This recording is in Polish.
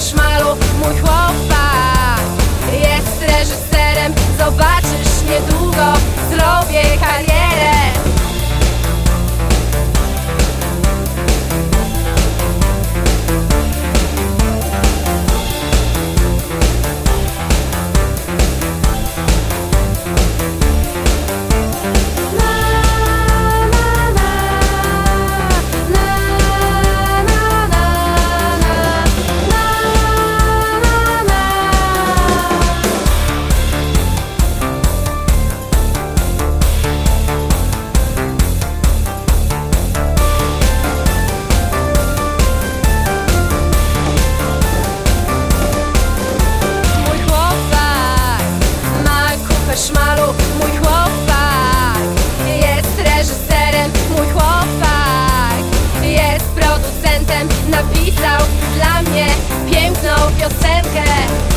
szmalu Mój chłopak jest reżyserem. Zobaczysz niedługo potem napisał dla mnie piękną piosenkę.